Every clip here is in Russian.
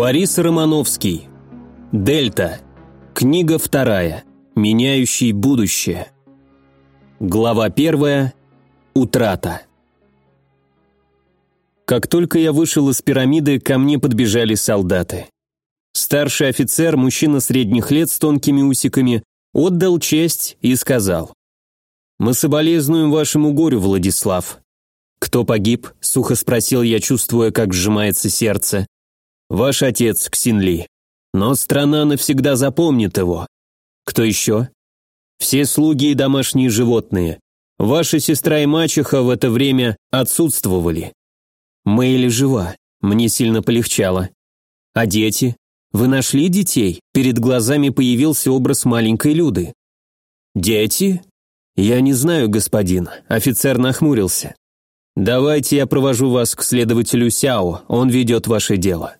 Борис Романовский. Дельта. Книга вторая. Меняющий будущее. Глава первая. Утрата. Как только я вышел из пирамиды, ко мне подбежали солдаты. Старший офицер, мужчина средних лет с тонкими усиками, отдал честь и сказал. «Мы соболезнуем вашему горю, Владислав». «Кто погиб?» – сухо спросил я, чувствуя, как сжимается сердце. Ваш отец Ксинли. Но страна навсегда запомнит его. Кто еще? Все слуги и домашние животные. Ваша сестра и мачеха в это время отсутствовали. Мэйли жива. Мне сильно полегчало. А дети? Вы нашли детей? Перед глазами появился образ маленькой Люды. Дети? Я не знаю, господин. Офицер нахмурился. Давайте я провожу вас к следователю Сяо, он ведет ваше дело.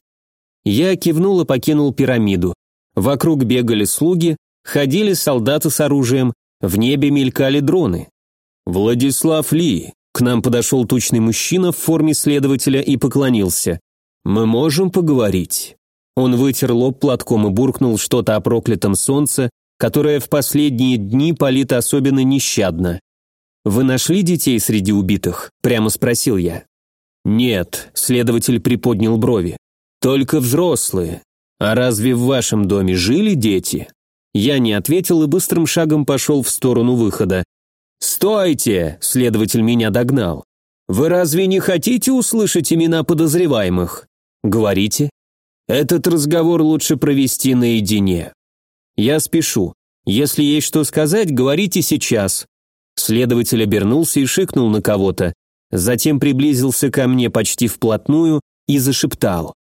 Я кивнул и покинул пирамиду. Вокруг бегали слуги, ходили солдаты с оружием, в небе мелькали дроны. «Владислав Ли», к нам подошел тучный мужчина в форме следователя и поклонился. «Мы можем поговорить?» Он вытер лоб платком и буркнул что-то о проклятом солнце, которое в последние дни палит особенно нещадно. «Вы нашли детей среди убитых?» – прямо спросил я. «Нет», – следователь приподнял брови. «Только взрослые. А разве в вашем доме жили дети?» Я не ответил и быстрым шагом пошел в сторону выхода. «Стойте!» – следователь меня догнал. «Вы разве не хотите услышать имена подозреваемых?» «Говорите». «Этот разговор лучше провести наедине». «Я спешу. Если есть что сказать, говорите сейчас». Следователь обернулся и шикнул на кого-то. Затем приблизился ко мне почти вплотную и зашептал.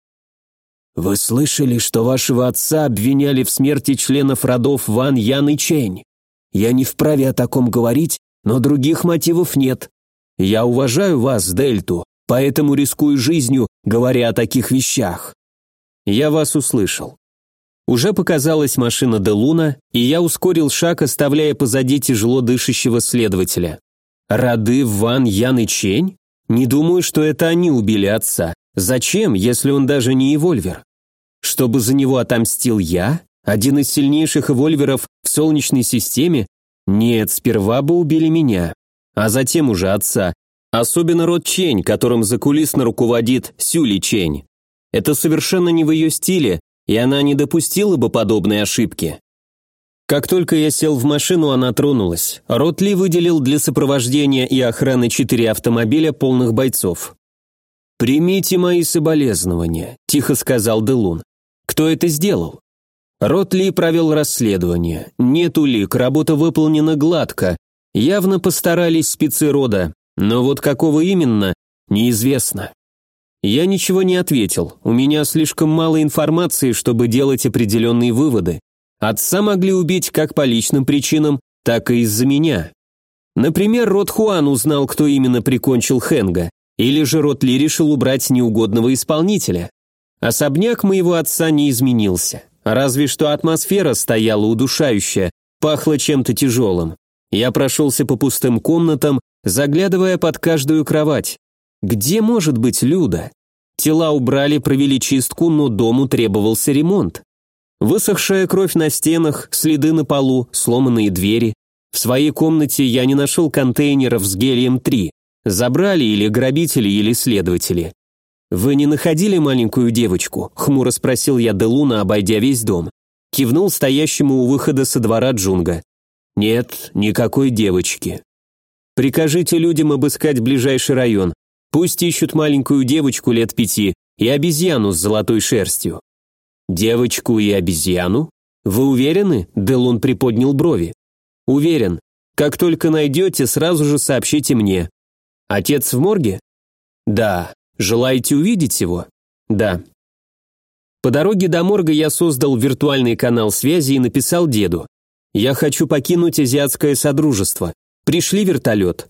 «Вы слышали, что вашего отца обвиняли в смерти членов родов Ван Ян и Чень? Я не вправе о таком говорить, но других мотивов нет. Я уважаю вас, Дельту, поэтому рискую жизнью, говоря о таких вещах». «Я вас услышал». Уже показалась машина де Луна, и я ускорил шаг, оставляя позади тяжело дышащего следователя. «Роды Ван Ян и Чень? Не думаю, что это они убили отца. Зачем, если он даже не эвольвер? Чтобы за него отомстил я? Один из сильнейших эвольверов в Солнечной системе? Нет, сперва бы убили меня, а затем уже отца. Особенно род Чень, которым закулисно руководит Сюли Чень. Это совершенно не в ее стиле, и она не допустила бы подобной ошибки. Как только я сел в машину, она тронулась. Рот Ли выделил для сопровождения и охраны четыре автомобиля полных бойцов. «Примите мои соболезнования», – тихо сказал Делун. «Кто это сделал?» Рот Ли провел расследование. Нет улик, работа выполнена гладко. Явно постарались спецы рода, но вот какого именно, неизвестно. Я ничего не ответил, у меня слишком мало информации, чтобы делать определенные выводы. Отца могли убить как по личным причинам, так и из-за меня. Например, Рот Хуан узнал, кто именно прикончил Хенга. Или же Ротли решил убрать неугодного исполнителя? Особняк моего отца не изменился. Разве что атмосфера стояла удушающая, пахло чем-то тяжелым. Я прошелся по пустым комнатам, заглядывая под каждую кровать. Где может быть Люда? Тела убрали, провели чистку, но дому требовался ремонт. Высохшая кровь на стенах, следы на полу, сломанные двери. В своей комнате я не нашел контейнеров с гелием-3. Забрали или грабители, или следователи. «Вы не находили маленькую девочку?» – хмуро спросил я Делуна, обойдя весь дом. Кивнул стоящему у выхода со двора Джунга. «Нет, никакой девочки. Прикажите людям обыскать ближайший район. Пусть ищут маленькую девочку лет пяти и обезьяну с золотой шерстью». «Девочку и обезьяну? Вы уверены?» – Делун приподнял брови. «Уверен. Как только найдете, сразу же сообщите мне. Отец в морге? Да. Желаете увидеть его? Да. По дороге до морга я создал виртуальный канал связи и написал деду. Я хочу покинуть азиатское содружество. Пришли вертолет.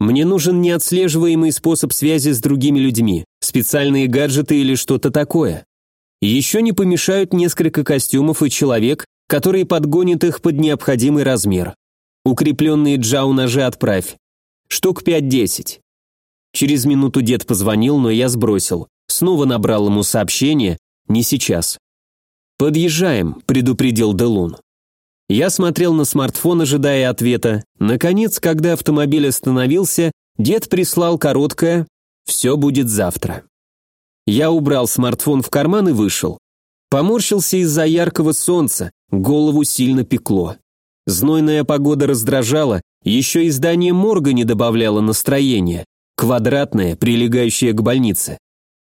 Мне нужен неотслеживаемый способ связи с другими людьми, специальные гаджеты или что-то такое. Еще не помешают несколько костюмов и человек, который подгонит их под необходимый размер. Укрепленные джау-ножи отправь. Штук пять-десять. Через минуту дед позвонил, но я сбросил. Снова набрал ему сообщение, не сейчас. «Подъезжаем», – предупредил Делун. Я смотрел на смартфон, ожидая ответа. Наконец, когда автомобиль остановился, дед прислал короткое «Все будет завтра». Я убрал смартфон в карман и вышел. Поморщился из-за яркого солнца, голову сильно пекло. Знойная погода раздражала, еще и здание морга не добавляло настроения. Квадратное, прилегающее к больнице.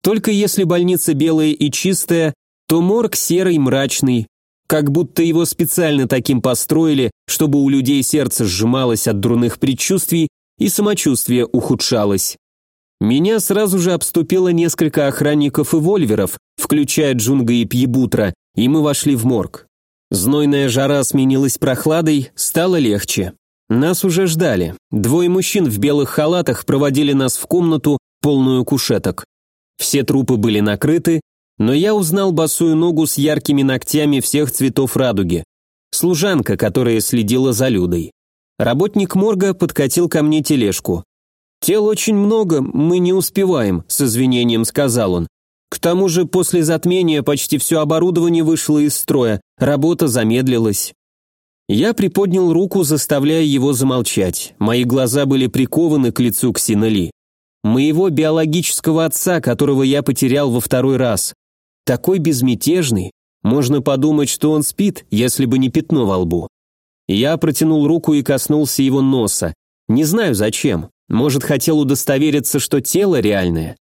Только если больница белая и чистая, то морг серый, мрачный, как будто его специально таким построили, чтобы у людей сердце сжималось от дурных предчувствий и самочувствие ухудшалось. Меня сразу же обступило несколько охранников и вольверов, включая Джунга и Пьебутра, и мы вошли в морг. Знойная жара сменилась прохладой, стало легче. Нас уже ждали. Двое мужчин в белых халатах проводили нас в комнату, полную кушеток. Все трупы были накрыты, но я узнал босую ногу с яркими ногтями всех цветов радуги. Служанка, которая следила за Людой. Работник морга подкатил ко мне тележку. «Тел очень много, мы не успеваем», – с извинением сказал он. «К тому же после затмения почти все оборудование вышло из строя, работа замедлилась». Я приподнял руку, заставляя его замолчать. Мои глаза были прикованы к лицу Ксинали. Моего биологического отца, которого я потерял во второй раз. Такой безмятежный. Можно подумать, что он спит, если бы не пятно во лбу. Я протянул руку и коснулся его носа. Не знаю зачем. Может, хотел удостовериться, что тело реальное.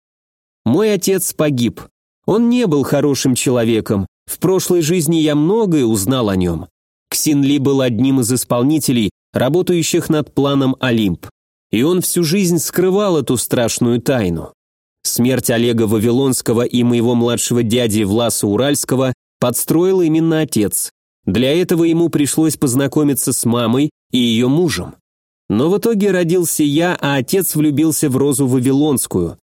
Мой отец погиб. Он не был хорошим человеком. В прошлой жизни я многое узнал о нем. Ксинли был одним из исполнителей, работающих над планом Олимп. И он всю жизнь скрывал эту страшную тайну. Смерть Олега Вавилонского и моего младшего дяди Власа Уральского подстроил именно отец. Для этого ему пришлось познакомиться с мамой и ее мужем. Но в итоге родился я, а отец влюбился в Розу Вавилонскую.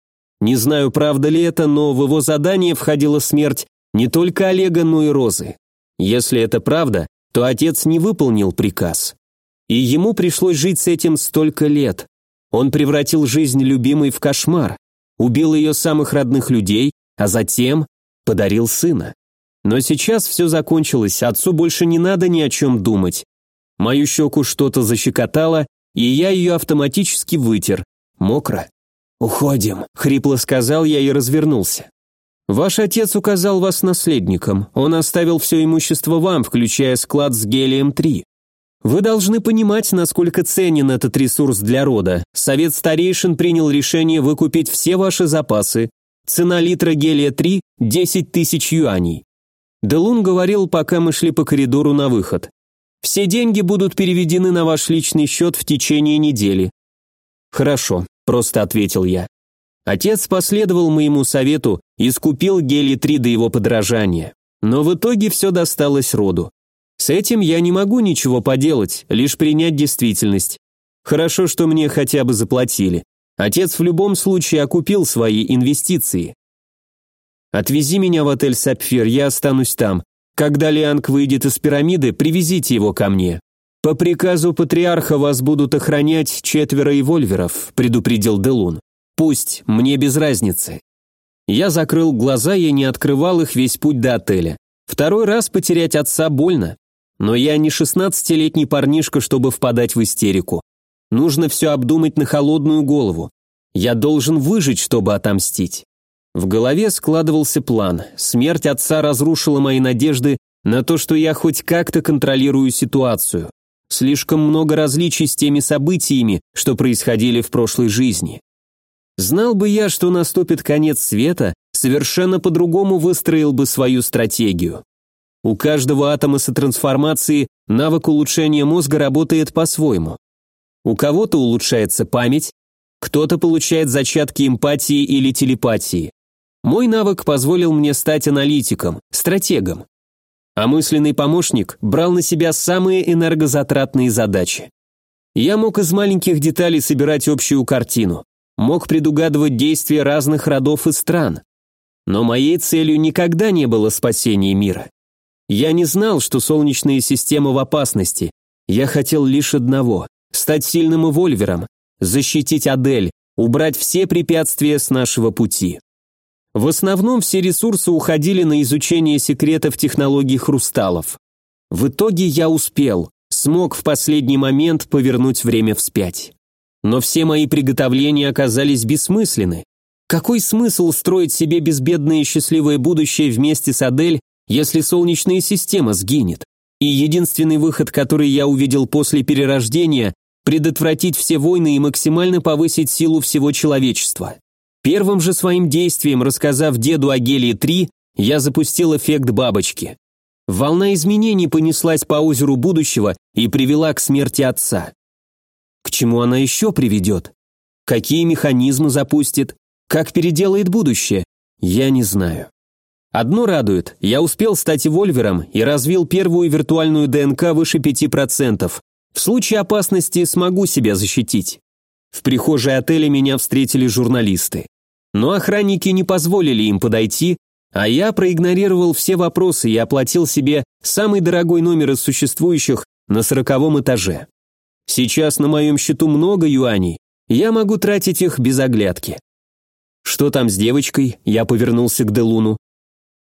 Не знаю, правда ли это, но в его задание входила смерть не только Олега, но и Розы. Если это правда, то отец не выполнил приказ. И ему пришлось жить с этим столько лет. Он превратил жизнь любимой в кошмар убил ее самых родных людей, а затем подарил сына. Но сейчас все закончилось, отцу больше не надо ни о чем думать. Мою щеку что-то защекотало, и я ее автоматически вытер. Мокро. «Уходим», — хрипло сказал я и развернулся. «Ваш отец указал вас наследником. Он оставил все имущество вам, включая склад с гелием-3. Вы должны понимать, насколько ценен этот ресурс для рода. Совет старейшин принял решение выкупить все ваши запасы. Цена литра гелия-3 – 10 тысяч юаней. Делун говорил, пока мы шли по коридору на выход. Все деньги будут переведены на ваш личный счет в течение недели. Хорошо, просто ответил я. Отец последовал моему совету и скупил гелий-3 до его подражания. Но в итоге все досталось роду. С этим я не могу ничего поделать, лишь принять действительность. Хорошо, что мне хотя бы заплатили. Отец в любом случае окупил свои инвестиции. Отвези меня в отель «Сапфир», я останусь там. Когда Лианг выйдет из пирамиды, привезите его ко мне. По приказу патриарха вас будут охранять четверо эвольверов, предупредил Делун. Пусть, мне без разницы. Я закрыл глаза и не открывал их весь путь до отеля. Второй раз потерять отца больно. Но я не шестнадцатилетний парнишка, чтобы впадать в истерику. Нужно все обдумать на холодную голову. Я должен выжить, чтобы отомстить. В голове складывался план. Смерть отца разрушила мои надежды на то, что я хоть как-то контролирую ситуацию. Слишком много различий с теми событиями, что происходили в прошлой жизни. Знал бы я, что наступит конец света, совершенно по-другому выстроил бы свою стратегию. У каждого атома сотрансформации навык улучшения мозга работает по-своему. У кого-то улучшается память, кто-то получает зачатки эмпатии или телепатии. Мой навык позволил мне стать аналитиком, стратегом. А мысленный помощник брал на себя самые энергозатратные задачи. Я мог из маленьких деталей собирать общую картину, мог предугадывать действия разных родов и стран. Но моей целью никогда не было спасение мира. Я не знал, что Солнечная система в опасности. Я хотел лишь одного – стать сильным эвольвером, защитить Адель, убрать все препятствия с нашего пути. В основном все ресурсы уходили на изучение секретов технологий хрусталов. В итоге я успел, смог в последний момент повернуть время вспять. Но все мои приготовления оказались бессмысленны. Какой смысл строить себе безбедное и счастливое будущее вместе с Адель, если Солнечная система сгинет? И единственный выход, который я увидел после перерождения, предотвратить все войны и максимально повысить силу всего человечества. Первым же своим действием, рассказав деду о Гелии-3, я запустил эффект бабочки. Волна изменений понеслась по озеру будущего и привела к смерти отца. К чему она еще приведет? Какие механизмы запустит? Как переделает будущее? Я не знаю. Одно радует, я успел стать Вольвером и развил первую виртуальную ДНК выше 5%. В случае опасности смогу себя защитить. В прихожей отеля меня встретили журналисты. Но охранники не позволили им подойти, а я проигнорировал все вопросы и оплатил себе самый дорогой номер из существующих на сороковом этаже. Сейчас на моем счету много юаней, я могу тратить их без оглядки. «Что там с девочкой?» Я повернулся к Делуну.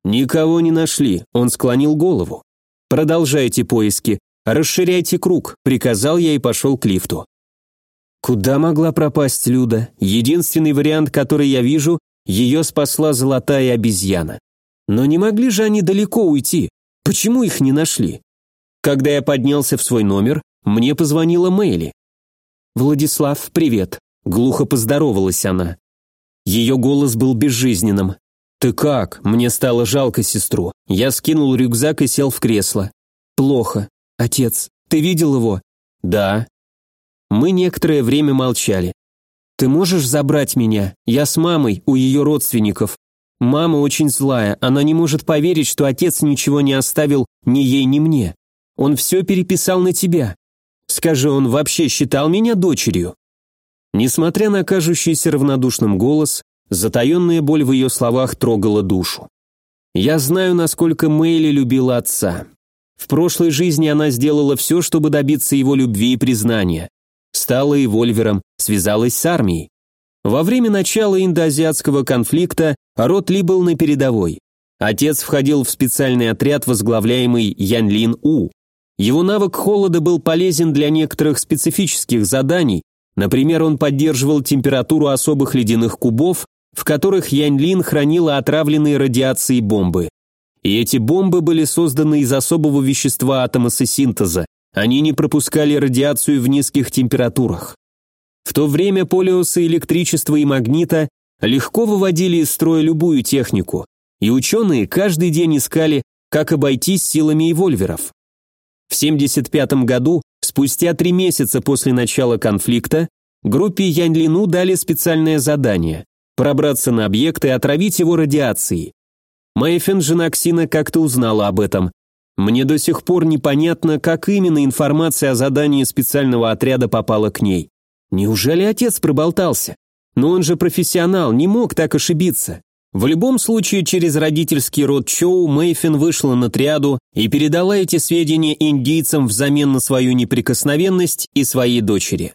«Никого не нашли», он склонил голову. «Продолжайте поиски, расширяйте круг», приказал я и пошел к лифту. Куда могла пропасть Люда? Единственный вариант, который я вижу, ее спасла золотая обезьяна. Но не могли же они далеко уйти? Почему их не нашли? Когда я поднялся в свой номер, мне позвонила Мэйли. «Владислав, привет», — глухо поздоровалась она. Ее голос был безжизненным. «Ты как?» Мне стало жалко сестру. Я скинул рюкзак и сел в кресло. «Плохо. Отец, ты видел его?» «Да». Мы некоторое время молчали. «Ты можешь забрать меня? Я с мамой, у ее родственников. Мама очень злая, она не может поверить, что отец ничего не оставил ни ей, ни мне. Он все переписал на тебя. Скажи, он вообще считал меня дочерью?» Несмотря на кажущийся равнодушным голос, затаенная боль в ее словах трогала душу. Я знаю, насколько Мэйли любила отца. В прошлой жизни она сделала все, чтобы добиться его любви и признания. Стала и вольвером, связалась с армией. Во время начала индоазиатского конфликта род Ли был на передовой. Отец входил в специальный отряд, возглавляемый Ян Лин У. Его навык холода был полезен для некоторых специфических заданий, Например, он поддерживал температуру особых ледяных кубов, в которых Янь Лин хранила отравленные радиацией бомбы. И эти бомбы были созданы из особого вещества атомосинтеза. Они не пропускали радиацию в низких температурах. В то время полиосы электричества и магнита легко выводили из строя любую технику, и ученые каждый день искали, как обойтись силами эвольверов. В 1975 году Спустя три месяца после начала конфликта группе Янь-Лину дали специальное задание – пробраться на объект и отравить его радиацией. Мэйфен, жена Ксина, как-то узнала об этом. Мне до сих пор непонятно, как именно информация о задании специального отряда попала к ней. Неужели отец проболтался? Но он же профессионал, не мог так ошибиться. В любом случае, через родительский род Чоу Мэйфин вышла на триаду и передала эти сведения индийцам взамен на свою неприкосновенность и своей дочери.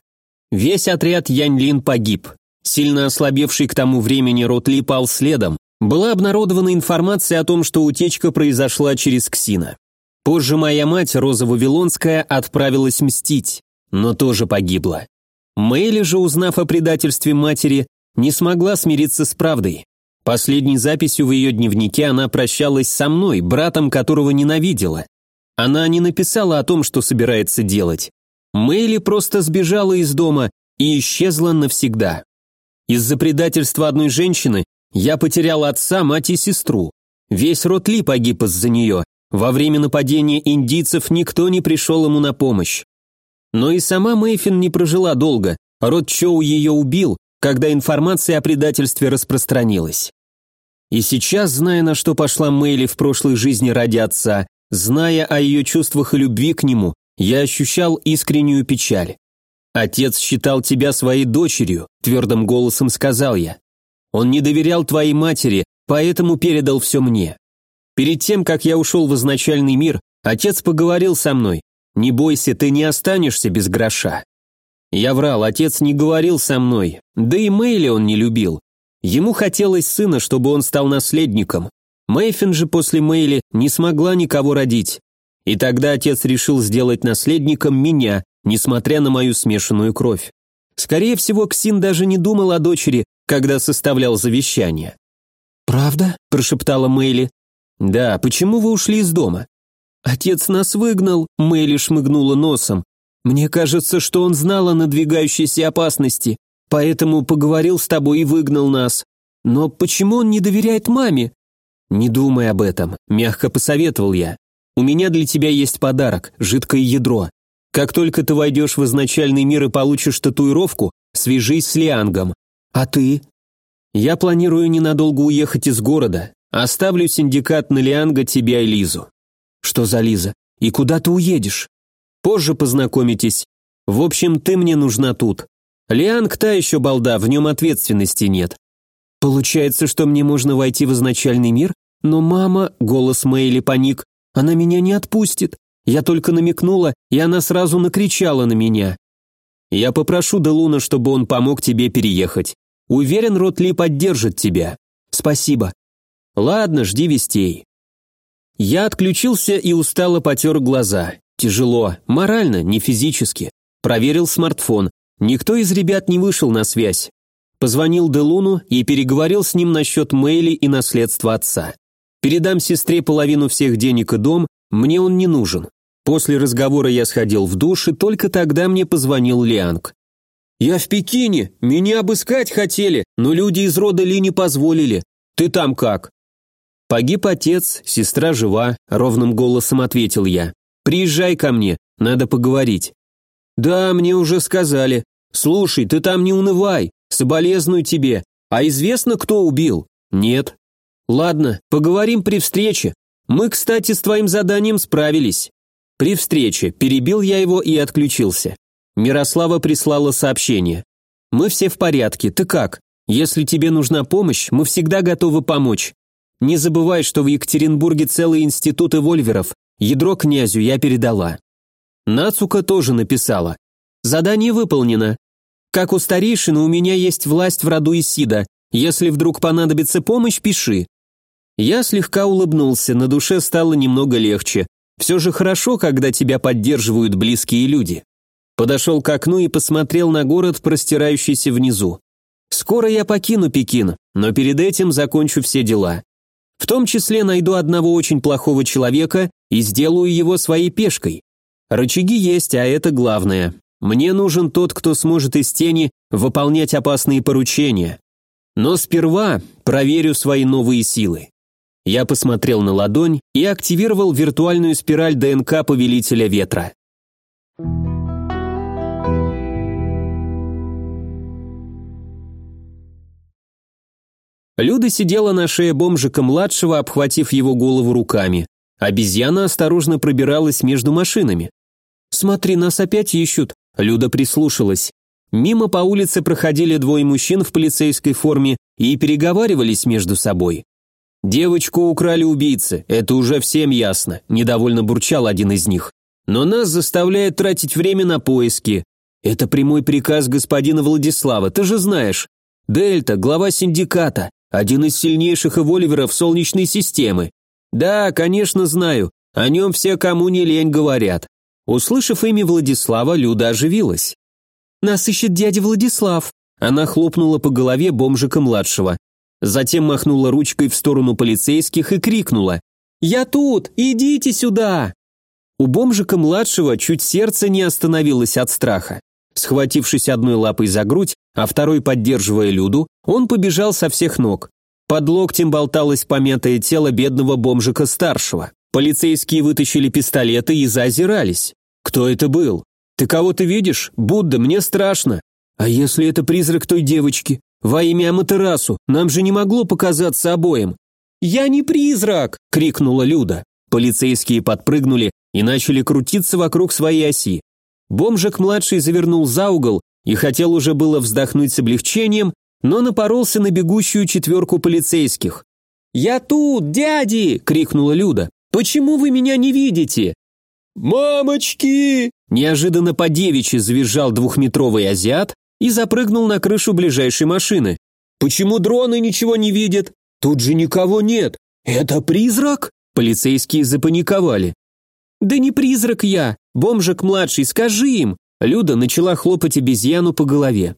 Весь отряд Янь Лин погиб. Сильно ослабевший к тому времени род Ли пал следом. Была обнародована информация о том, что утечка произошла через Ксина. Позже моя мать, Роза Вавилонская, отправилась мстить, но тоже погибла. Мэйли же, узнав о предательстве матери, не смогла смириться с правдой. Последней записью в ее дневнике она прощалась со мной, братом которого ненавидела. Она не написала о том, что собирается делать. Мэйли просто сбежала из дома и исчезла навсегда. Из-за предательства одной женщины я потерял отца, мать и сестру. Весь род Ли погиб из-за нее. Во время нападения индийцев никто не пришел ему на помощь. Но и сама Мэйфин не прожила долго. Род Чоу ее убил, когда информация о предательстве распространилась. И сейчас, зная, на что пошла Мэйли в прошлой жизни ради отца, зная о ее чувствах и любви к нему, я ощущал искреннюю печаль. «Отец считал тебя своей дочерью», – твердым голосом сказал я. «Он не доверял твоей матери, поэтому передал все мне. Перед тем, как я ушел в изначальный мир, отец поговорил со мной. Не бойся, ты не останешься без гроша». Я врал, отец не говорил со мной, да и Мэйли он не любил. Ему хотелось сына, чтобы он стал наследником. Мэйфин же после Мэйли не смогла никого родить. И тогда отец решил сделать наследником меня, несмотря на мою смешанную кровь. Скорее всего, Ксин даже не думал о дочери, когда составлял завещание. «Правда?» – прошептала Мэйли. «Да, почему вы ушли из дома?» «Отец нас выгнал», – Мэйли шмыгнула носом. «Мне кажется, что он знал о надвигающейся опасности, поэтому поговорил с тобой и выгнал нас. Но почему он не доверяет маме?» «Не думай об этом», – мягко посоветовал я. У меня для тебя есть подарок, жидкое ядро. Как только ты войдешь в изначальный мир и получишь татуировку, свяжись с Лиангом. А ты? Я планирую ненадолго уехать из города. Оставлю синдикат на Лианга, тебя и Лизу. Что за Лиза? И куда ты уедешь? Позже познакомитесь. В общем, ты мне нужна тут. Лианг та еще балда, в нем ответственности нет. Получается, что мне можно войти в изначальный мир? Но мама, голос Мэйли паник, она меня не отпустит. Я только намекнула, и она сразу накричала на меня. Я попрошу Делуна, чтобы он помог тебе переехать. Уверен, Ротли поддержит тебя. Спасибо. Ладно, жди вестей. Я отключился и устало потер глаза. Тяжело, морально, не физически. Проверил смартфон. Никто из ребят не вышел на связь. Позвонил Делуну и переговорил с ним насчет Мэйли и наследства отца. Передам сестре половину всех денег и дом, мне он не нужен. После разговора я сходил в душ, и только тогда мне позвонил Лианг. «Я в Пекине, меня обыскать хотели, но люди из рода Ли не позволили. Ты там как?» «Погиб отец, сестра жива», — ровным голосом ответил я. «Приезжай ко мне, надо поговорить». «Да, мне уже сказали. Слушай, ты там не унывай, соболезную тебе. А известно, кто убил?» «Нет». Ладно, поговорим при встрече. Мы, кстати, с твоим заданием справились. При встрече перебил я его и отключился. Мирослава прислала сообщение. Мы все в порядке. Ты как? Если тебе нужна помощь, мы всегда готовы помочь. Не забывай, что в Екатеринбурге целый институт эвольверов. Ядро князю я передала. Нацука тоже написала. Задание выполнено. Как у старейшины, у меня есть власть в роду Исида. Если вдруг понадобится помощь, пиши. Я слегка улыбнулся, на душе стало немного легче. Все же хорошо, когда тебя поддерживают близкие люди. Подошел к окну и посмотрел на город, простирающийся внизу. Скоро я покину Пекин, но перед этим закончу все дела. В том числе найду одного очень плохого человека и сделаю его своей пешкой. Рычаги есть, а это главное. Мне нужен тот, кто сможет из тени выполнять опасные поручения. Но сперва проверю свои новые силы. Я посмотрел на ладонь и активировал виртуальную спираль ДНК Повелителя Ветра. Люда сидела на шее бомжика-младшего, обхватив его голову руками. Обезьяна осторожно пробиралась между машинами. «Смотри, нас опять ищут», — Люда прислушалась. Мимо по улице проходили двое мужчин в полицейской форме и переговаривались между собой. «Девочку украли убийцы, это уже всем ясно», – недовольно бурчал один из них. «Но нас заставляет тратить время на поиски. Это прямой приказ господина Владислава, ты же знаешь. Дельта, глава синдиката, один из сильнейших эвольверов Солнечной системы. Да, конечно, знаю, о нем все, кому не лень, говорят». Услышав имя Владислава, Люда оживилась. «Нас ищет дядя Владислав», она хлопнула по голове бомжика-младшего. Затем махнула ручкой в сторону полицейских и крикнула «Я тут! Идите сюда!» У бомжика-младшего чуть сердце не остановилось от страха. Схватившись одной лапой за грудь, а второй поддерживая Люду, он побежал со всех ног. Под локтем болталось помятое тело бедного бомжика-старшего. Полицейские вытащили пистолеты и заозирались. «Кто это был? Ты кого-то видишь? Будда, мне страшно!» «А если это призрак той девочки? Во имя Аматерасу, нам же не могло показаться обоим. «Я не призрак!» – крикнула Люда. Полицейские подпрыгнули и начали крутиться вокруг своей оси. Бомжик-младший завернул за угол и хотел уже было вздохнуть с облегчением, но напоролся на бегущую четверку полицейских. «Я тут, дяди!» – крикнула Люда. «Почему вы меня не видите?» «Мамочки!» Неожиданно по девичьи завизжал двухметровый азиат и запрыгнул на крышу ближайшей машины. Почему дроны ничего не видят? Тут же никого нет. Это призрак? Полицейские запаниковали. Да не призрак я, бомжик-младший, скажи им. Люда начала хлопать обезьяну по голове.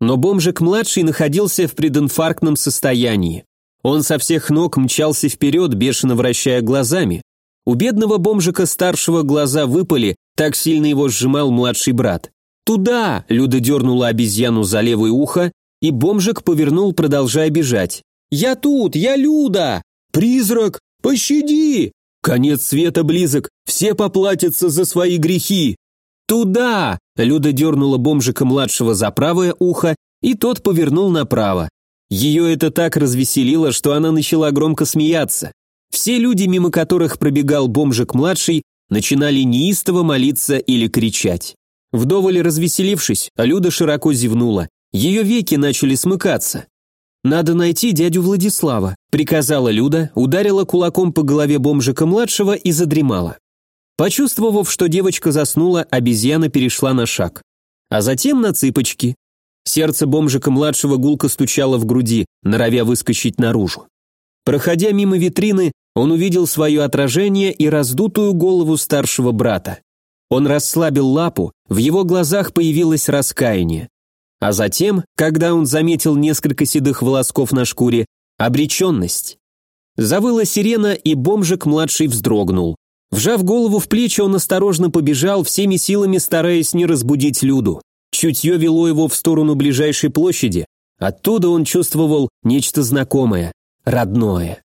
Но бомжик-младший находился в прединфарктном состоянии. Он со всех ног мчался вперед, бешено вращая глазами. У бедного бомжика старшего глаза выпали, так сильно его сжимал младший брат. «Туда!» – Люда дернула обезьяну за левое ухо, и бомжик повернул, продолжая бежать. «Я тут! Я Люда!» «Призрак! Пощади!» «Конец света близок! Все поплатятся за свои грехи!» «Туда!» – Люда дернула бомжика младшего за правое ухо, и тот повернул направо. Ее это так развеселило, что она начала громко смеяться. Все люди, мимо которых пробегал бомжик-младший, начинали неистово молиться или кричать. Вдоволь развеселившись, Люда широко зевнула. Ее веки начали смыкаться. «Надо найти дядю Владислава», — приказала Люда, ударила кулаком по голове бомжика-младшего и задремала. Почувствовав, что девочка заснула, обезьяна перешла на шаг. А затем на цыпочки. Сердце бомжика-младшего гулко стучало в груди, норовя выскочить наружу. Проходя мимо витрины, он увидел свое отражение и раздутую голову старшего брата. Он расслабил лапу, в его глазах появилось раскаяние. А затем, когда он заметил несколько седых волосков на шкуре, обреченность. Завыла сирена, и бомжик-младший вздрогнул. Вжав голову в плечи, он осторожно побежал, всеми силами стараясь не разбудить Люду. Чутье вело его в сторону ближайшей площади. Оттуда он чувствовал нечто знакомое, родное.